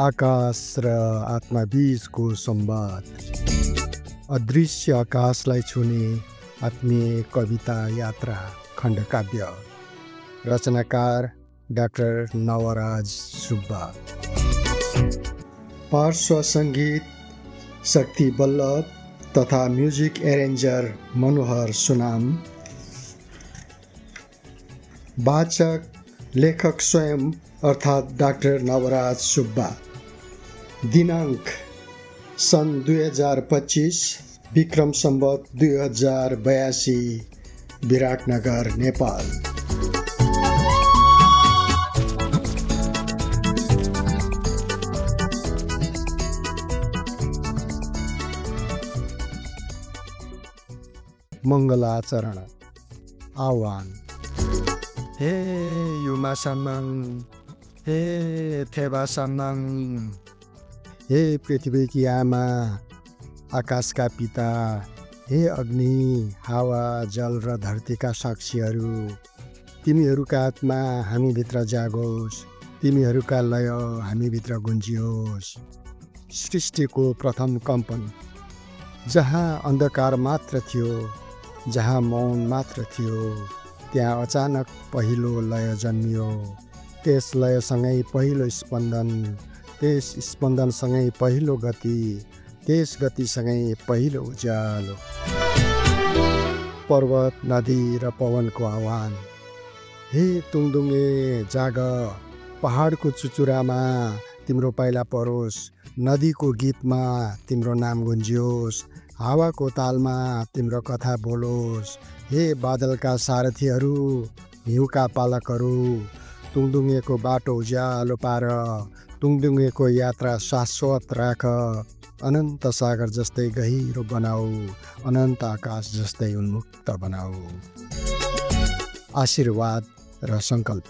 आकाश र आत्माबीचको संवाद। अदृश्य आकाशलाई छुने आत्मीय कविता यात्रा खण्डकाव्य। रचनाकार डाक्टर नवराज सुब्बा। पार्श्व सङ्गीत शक्ति बल्लभ तथा म्युजिक एरेन्जर मनोहर सुनाम। वाचक लेखक स्वयं अर्थात् डाक्टर नवराज सुब्बा। दिनाङ्क सन् दुई हज़ार पच्चिस, विक्रम सम्बत दुई हज़ार बयासी, विराटनगर, नेपाल। मङ्गलाचरण आह्वान। हे युमा सामाङ हे थेबा सामाङ हे पृथ्वीकी आमा आकाशका पिता हे अग्नि हावा जल र धरतीका साक्षीहरू तिमीहरूका आत्मा हामीभित्र जागोस् तिमीहरूका लय हामीभित्र गुन्जियोस्। सृष्टिको प्रथम कम्पन जहाँ अन्धकार मात्र थियो जहाँ मौन मात्र थियो त्यहाँ अचानक पहिलो लय जन्मियो त्यस लयसँगै पहिलो स्पन्दन। त्यस स्पन्दनसँगै पहिलो गति त्यस गतिसँगै पहिलो उज्यालो। पर्वत नदी र पवनको आह्वान। हे तुङदुङ्गे जाग। पहाडको चुचुरामा तिम्रो पाइला परोस्। नदीको गीतमा तिम्रो नाम गुन्जियोस्। हावाको तालमा तिम्रो कथा बोलोस्। हे बादलका सारथीहरू हिउँका पालकहरू तुङदुङ्गेको बाटो उज्यालो पार। तुङदुङ्गेको यात्रा शाश्वत राख। अनन्त सागर जस्तै गहिरो बनाऊ। अनन्त आकाश जस्तै उन्मुक्त बनाऊ। आशीर्वाद र सङ्कल्प।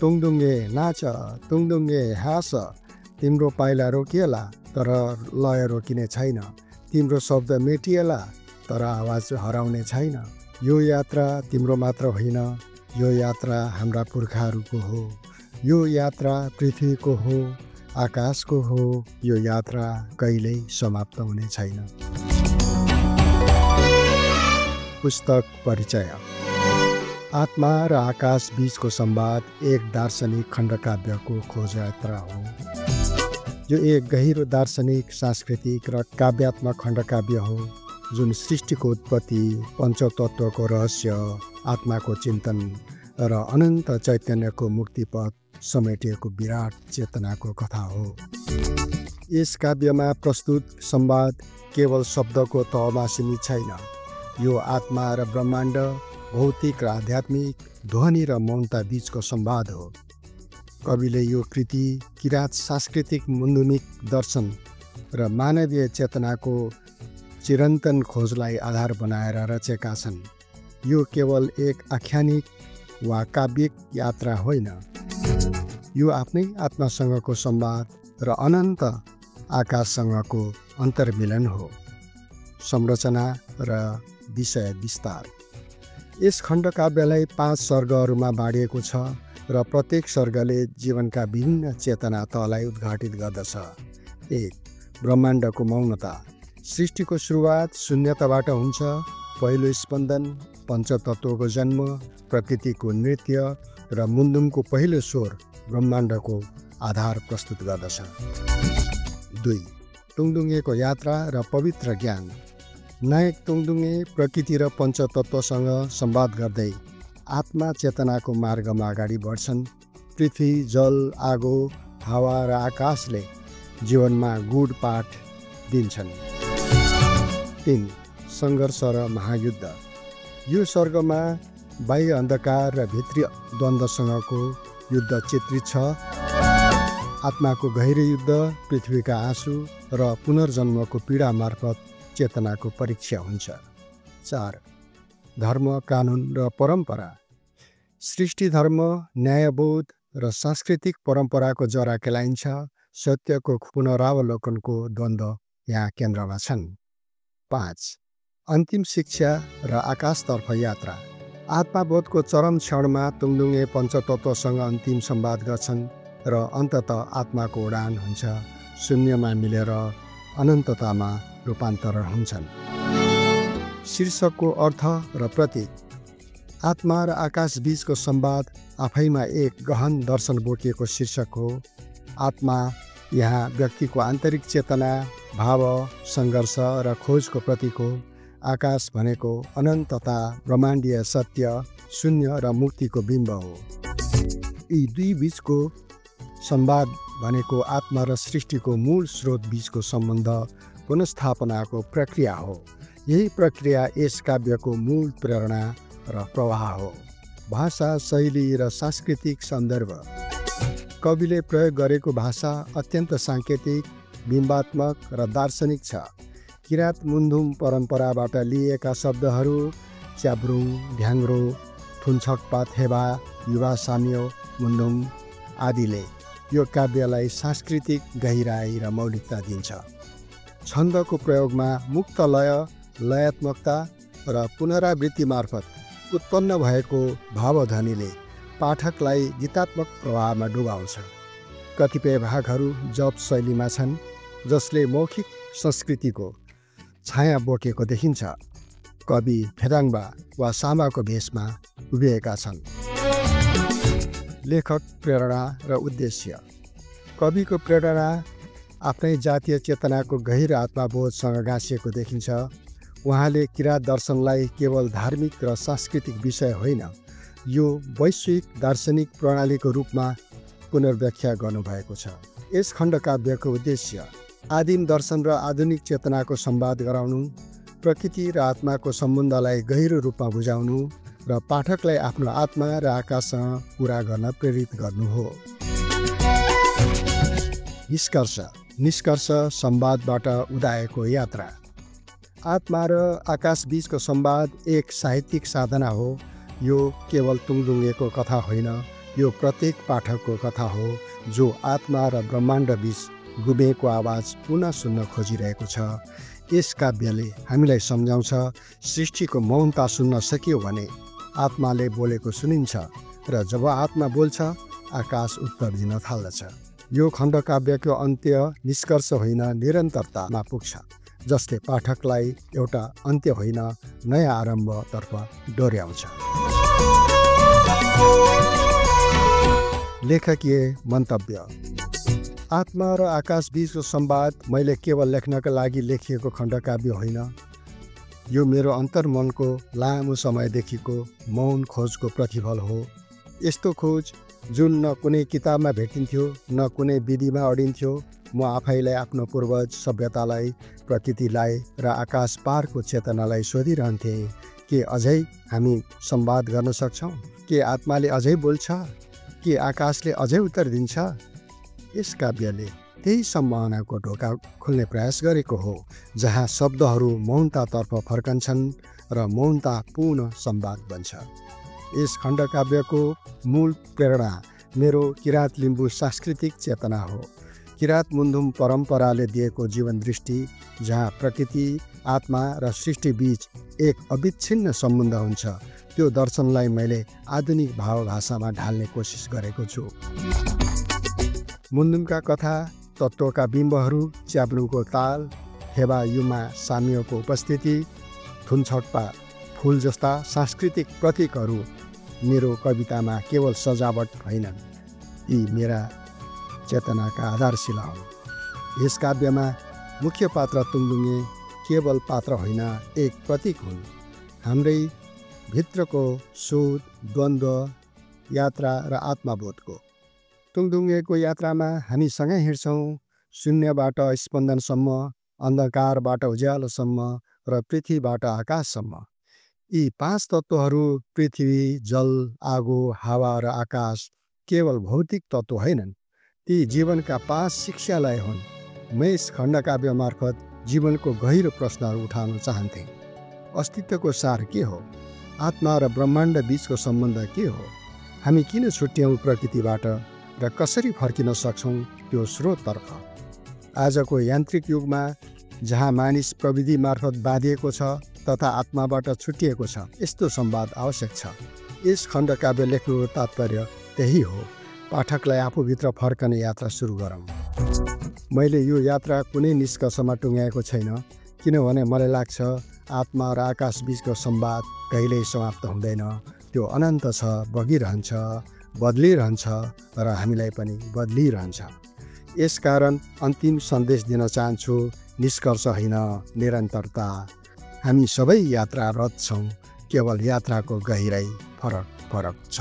तुङदुङ्गे नाच तुङदुङ्गे हाँस। तिम्रो पाइला रोकिएला तर लय रोकिने छैन। तिम्रो शब्द मेटिएला तर आवाज हराउने छैन। यो यात्रा तिम्रो मात्र होइन। यो यात्रा हाम्रा पुर्खाहरूको हो। यो यात्रा पृथ्वीको हो आकाशको हो यो यात्रा कहिल्यै समाप्त हुने छैन। पुस्तक परिचय। आत्मा र आकाश बिचको संवाद एक दार्शनिक खण्डकाव्यको खोज यात्रा हो। यो एक गहिरो दार्शनिक सांस्कृतिक र काव्यात्मक खण्डकाव्य हो जुन सृष्टिको उत्पत्ति पञ्चतत्त्वको रहस्य आत्माको चिन्तन र अनन्त चैतन्यको मुक्तिपथ समेटिएको विराट चेतनाको कथा हो। यस काव्यमा प्रस्तुत संवाद केवल शब्दको तहमा सीमित छैन। यो आत्मा र ब्रह्माण्ड भौतिक र आध्यात्मिक ध्वनि र मौनता बिचको संवाद हो। कविले यो कृति किराँत सांस्कृतिक मुन्दुमिक दर्शन र मानवीय चेतनाको चिरन्तन खोजलाई आधार बनाएर रचेका छन्। यो केवल एक आख्यानिक वा काव्यिक यात्रा होइन। यो आफ्नै आत्मासँगको संवाद र अनन्त आकाशसँगको अन्तर्मिलन हो। संरचना र विषय विस्तार। यस खण्डकाव्यलाई पाँच सर्गहरूमा बाँडिएको छ र प्रत्येक सर्गले जीवनका विभिन्न चेतना तलाई उद्घाटित गर्दछ। एक ब्रह्माण्डको मौनता। सृष्टिको सुरुवात शून्यताबाट हुन्छ। पहिलो स्पन्दन पञ्चतत्त्वको जन्म प्रकृतिको नृत्य र मुन्दुमको पहिलो स्वर ब्रह्माण्डको आधार प्रस्तुत गर्दछ। दुई तुङदुङ्गेको यात्रा र पवित्र ज्ञान। नायक तुङदुङ्गे प्रकृति र पञ्चतत्त्वसँग संवाद गर्दै आत्मा चेतनाको मार्गमा अगाडि बढ्छन्। पृथ्वी जल आगो हावा र आकाशले जीवनमा गुड पाठ दिन्छन्। तिन सङ्घर्ष र महायुद्ध। यो स्वर्गमा बाह्य अन्धकार र भित्री द्वन्द्वसँगको युद्ध चित्रित छ। आत्माको गहिरो युद्ध पृथ्वीका आँसु र पुनर्जन्मको पीडा मार्फत चेतनाको परीक्षा हुन्छ। चार धर्म कानुन र परम्परा। सृष्टि धर्म न्यायबोध र सांस्कृतिक परम्पराको जरा केलाइन्छ। सत्यको पुनरावलोकनको द्वन्द्व यहाँ केन्द्रमा छन्। पाँच अन्तिम शिक्षा र आकाशतर्फ यात्रा। आत्माबोधको चरम क्षणमा तुङदुङ्गे पञ्चतत्त्वसँग अन्तिम संवाद गर्छन् र अन्तत आत्माको उडान हुन्छ। शून्यमा मिलेर अनन्ततामा रूपान्तरण हुन्छन्। शीर्षकको अर्थ र प्रतीक। आत्मा र आकाश बीचको संवाद आफैमा एक गहन दर्शन बोकिएको शीर्षक हो। आत्मा यहाँ व्यक्तिको आन्तरिक चेतना भाव सङ्घर्ष र खोजको प्रतीक हो। आकाश भनेको अनन्तता ब्रह्माण्डीय सत्य शून्य र मुक्तिको बिम्ब हो। यी दुई बिचको संवाद भनेको आत्मा र सृष्टिको मूल स्रोत बिचको सम्बन्ध पुनस्थापनाको प्रक्रिया हो। यही प्रक्रिया यस काव्यको मूल प्रेरणा र प्रवाह हो। भाषा शैली र सांस्कृतिक सन्दर्भ। कविले प्रयोग गरेको भाषा अत्यन्त साङ्केतिक बिम्बात्मक र दार्शनिक छ। किराँत मुन्धुम परम्पराबाट लिएका शब्दहरू च्याब्रुङ ढ्याङ्ग्रो थुन्छकपा थेबा युवा साम्यो मुन्धुम आदिले यो काव्यलाई सांस्कृतिक गहिराई र मौलिकता दिन्छ। छन्दको प्रयोगमा मुक्त लय लयात्मकता र पुनरावृत्ति मार्फत उत्पन्न भएको भावध्वनिले पाठकलाई गीतात्मक प्रभावमा डुबाउँछ। कतिपय भागहरू जप शैलीमा छन् जसले मौखिक संस्कृतिको छाया बोकेको देखिन्छ। कवि फेदाङ्बा वा सामाको भेषमा उभिएका छन्। लेखक प्रेरणा र उद्देश्य। कविको प्रेरणा आफ्नै जातीय चेतनाको गहिरो आत्माबोधसँग गाँसिएको देखिन्छ। उहाँले किराँत दर्शनलाई केवल धार्मिक र सांस्कृतिक विषय होइन यो वैश्विक दार्शनिक प्रणालीको रूपमा पुनर्व्याख्या गर्नुभएको छ। यस खण्डकाव्यको उद्देश्य आदिम दर्शन र आधुनिक चेतनाको संवाद गराउनु प्रकृति र आत्माको सम्बन्धलाई गहिरो रूपमा बुझाउनु र पाठकलाई आफ्नो आत्मा र आकाशसँग कुरा गर्न प्रेरित गर्नु हो। निष्कर्ष निष्कर्ष संवादबाट उदाएको यात्रा। आत्मा र आकाश बिचको संवाद एक साहित्यिक साधना हो। यो केवल तुङदुङ्गेको कथा होइन यो प्रत्येक पाठकको कथा हो जो आत्मा र ब्रह्माण्ड गुमेको आवाज पुनः सुन्न खोजिरहेको छ। यस काव्यले हामीलाई सम्झाउँछ सृष्टिको मौनता सुन्न सकियो भने आत्माले बोलेको सुनिन्छ र जब आत्मा बोल्छ आकाश उत्तर दिन थाल्दछ। यो खण्डकाव्यको अन्त्य निष्कर्ष होइन निरन्तरतामा पुग्छ जसले पाठकलाई एउटा अन्त्य होइन नयाँ आरम्भतर्फ डोर्याउँछ। लेखकीय मन्तव्य। आत्मा र आकाश बिचको संवाद मैले केवल लेख्नका लागि लेखिएको खण्डकाव्य होइन। यो मेरो अन्तर्मनको लामो समयदेखिको मौन खोजको प्रतिफल हो। यस्तो खोज जुन न कुनै किताबमा भेटिन्थ्यो न कुनै विधिमा अडिन्थ्यो म आफैलाई आफ्नो पूर्वज सभ्यतालाई प्रकृतिलाई र आकाश पारको चेतनालाई सोधिरहन्थेँ। के अझै हामी संवाद गर्न सक्छौँ? के आत्माले अझै बोल्छ? के आकाशले अझै उत्तर दिन्छ? यस काव्यले त्यही सम्भावनाको ढोका खोल्ने प्रयास गरेको हो जहाँ शब्दहरू मौनतातर्फ फर्कन्छन् र मौनता पूर्ण संवाद बन्छ यस खण्डकाव्यको मूल प्रेरणा मेरो किराँत लिम्बू सांस्कृतिक चेतना हो। किराँत मुन्धुम परम्पराले दिएको जीवन दृष्टि जहाँ प्रकृति आत्मा र सृष्टिबीच एक अविच्छिन्न सम्बन्ध हुन्छ त्यो दर्शनलाई मैले आधुनिक भावभाषामा ढाल्ने कोसिस गरेको छु। मुन्दुमका कथा तत्त्वका बिम्बहरू च्याब्लुङको ताल हेबा युमा सामियोको उपस्थिति थुनछटपा फुल जस्ता सांस्कृतिक प्रतीकहरू मेरो कवितामा केवल सजावट होइनन्। यी मेरा चेतनाका आधारशिला हुन्। यस काव्यमा मुख्य पात्र तुङदुङ्गे केवल पात्र होइन एक प्रतीक हुन्। हाम्रै भित्रको शोध द्वन्द्व यात्रा र आत्मबोधको तुङदुङ्गेको यात्रामा हामी सँगै हिँड्छौँ। शून्यबाट स्पन्दनसम्म अन्धकारबाट उज्यालोसम्म र पृथ्वीबाट आकाशसम्म। यी पाँच तत्त्वहरू पृथ्वी जल आगो हावा र आकाश केवल भौतिक तत्त्व होइनन्। ती जीवनका पाँच शिक्षालय हुन्। म यस खण्डकाव्य मार्फत जीवनको गहिरो प्रश्नहरू उठाउन चाहन्थेँ। अस्तित्वको सार के हो? आत्मा र ब्रह्माण्ड बिचको सम्बन्ध के हो? हामी किन छुट्यौँ प्रकृतिबाट? र कसरी फर्किन सक्छौँ त्यो स्रोततर्फ? आजको यान्त्रिक युगमा जहाँ मानिस प्रविधि मार्फत बाँधिएको छ तथा आत्माबाट छुट्टिएको छ यस्तो संवाद आवश्यक छ। यस खण्ड काव्य लेख्नुको तात्पर्य त्यही हो। पाठकलाई आफूभित्र फर्कने यात्रा सुरु गरौँ। मैले यो यात्रा कुनै निष्कर्षमा टुङ्ग्याएको छैन किनभने मलाई लाग्छ आत्मा र आकाश बिचको संवाद कहिल्यै समाप्त हुँदैन। त्यो अनन्त छ बगिरहन्छ। बदलिरहन्छ र हामीलाई पनि बदलिरहन्छ। यसकारण अन्तिम सन्देश दिन चाहन्छु निष्कर्ष होइन निरन्तरता। हामी सबै यात्रारत छौँ केवल यात्राको गहिराई फरक फरक छ।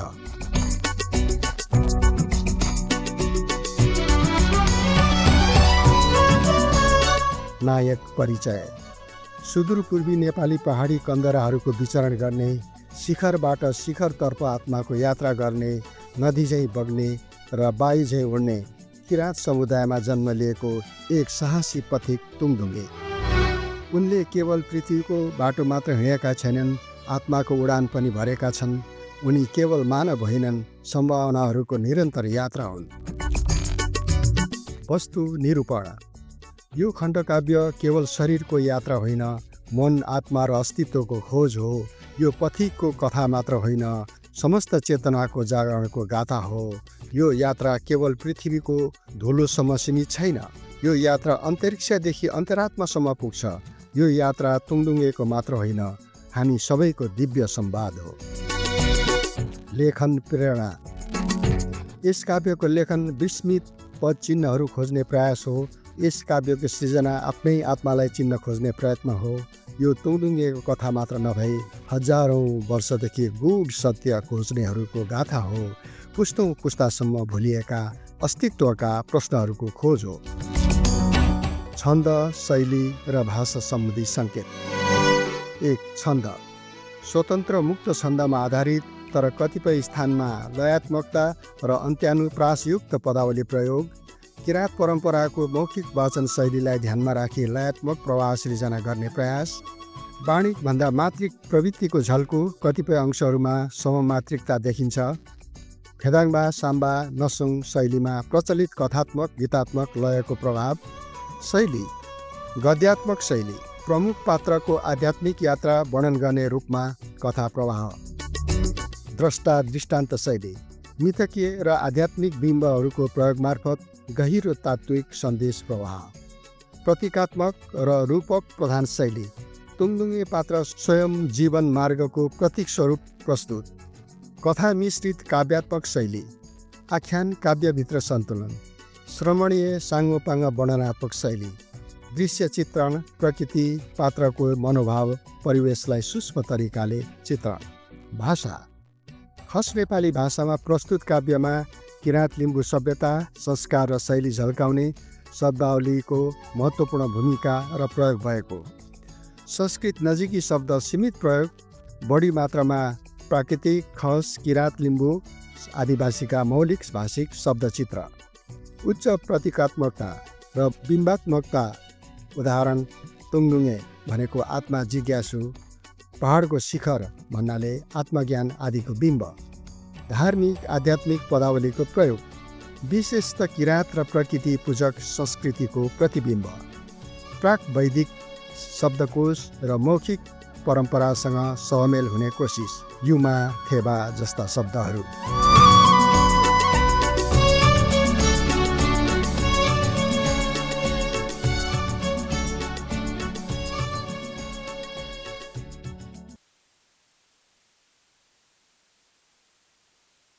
नायक परिचय। सुदूरपूर्वी नेपाली पहाडी कन्दराहरूको विचरण गर्ने शिखरबाट शिखरतर्फ आत्माको यात्रा गर्ने नदी झैँ बग्ने र बाई झैँ उड्ने किराँत समुदायमा जन्म लिएको एक साहसी पथिक तुङदुङ्गे। उनले केवल पृथ्वीको बाटो मात्र हिँडेका छैनन् आत्माको उडान पनि भरेका छन्। उनी केवल मानव होइनन् सम्भावनाहरूको निरन्तर यात्रा हुन्। वस्तु निरूपण। यो खण्डकाव्य केवल शरीरको यात्रा होइन मन आत्मा र अस्तित्वको खोज हो। यो पथिकको कथा मात्र होइन समस्त चेतनाको जागरणको गाथा हो। यो यात्रा केवल पृथ्वीको धुलोसम्म सीमित छैन। यो यात्रा अन्तरिक्षदेखि अन्तरात्मासम्म पुग्छ। यो यात्रा तुङदुङ्गेको मात्र होइन। हामी सबैको दिव्य संवाद हो। लेखन प्रेरणा। यस काव्यको लेखन विस्मित पद चिन्हहरू खोज्ने प्रयास हो। यस काव्यको सृजना आफ्नै आत्मालाई चिन्न खोज्ने प्रयत्न हो। यो तुङदुङ्गेको कथा मात्र नभई हजारौँ वर्षदेखि गुड सत्य खोज्नेहरूको गाथा हो। पुस्तौँ पुस्तासम्म भुलिएका अस्तित्वका प्रश्नहरूको खोज हो। छन्द शैली र भाषा सम्बन्धी सङ्केत। एक छन्द। स्वतन्त्र मुक्त छन्दमा आधारित तर कतिपय स्थानमा लयात्मकता र अन्त्यानुप्रासयुक्त पदावली प्रयोग किराँत परम्पराको मौखिक वाचन शैलीलाई ध्यानमा राखी लयात्मक प्रवाह सृजना गर्ने प्रयास वाणिकभन्दा मात्रिक प्रवृत्तिको झल्को कतिपय अंशहरूमा सममात्रिकता देखिन्छ। फेदाङबा साम्बा नसुङ शैलीमा प्रचलित कथात्मक गीतात्मक लयको प्रभाव शैली गद्यात्मक शैली प्रमुख पात्रको आध्यात्मिक यात्रा वर्णन गर्ने रूपमा कथा प्रवाह। द्रष्टा दृष्टान्त शैली मिथकीय र आध्यात्मिक बिम्बहरूको प्रयोग मार्फत गहिरो तात्विक सन्देश प्रवाह। प्रतीकात्मक र रूपक प्रधान शैली तुङदुङ्गे पात्र स्वयं जीवन मार्गको प्रतीक स्वरूप प्रस्तुत। कथा मिश्रित काव्यात्मक शैली आख्यान काव्यभित्र सन्तुलन श्रमणीय साङ्गोपाङ्ग वर्णनात्मक शैली दृश्य चित्रण प्रकृति पात्रको मनोभाव परिवेशलाई सूक्ष्म तरिकाले चित्रण। भाषा खस नेपाली भाषामा प्रस्तुत काव्यमा किराँत लिम्बू सभ्यता संस्कार र शैली झल्काउने शब्दावलीको महत्त्वपूर्ण भूमिका र प्रयोग भएको। संस्कृत नजिकी शब्द सीमित प्रयोग बढी मात्रामा प्राकृतिक खस किराँत लिम्बू आदिवासीका मौलिक भाषिक शब्दचित्र। उच्च प्रतीकात्मकता र बिम्बात्मकता उदाहरण तुङदुङ्गे भनेको आत्मा जिज्ञासु पहाडको शिखर भन्नाले आत्मज्ञान आदिको बिम्ब। धार्मिक आध्यात्मिक पदावलीको प्रयोग विशेष त किराँत र प्रकृति पूजक संस्कृतिको प्रतिबिम्ब प्राक वैदिक शब्दकोश र मौखिक परम्परासँग सहमेल हुने कोसिस युमा थेबा जस्ता शब्दहरू।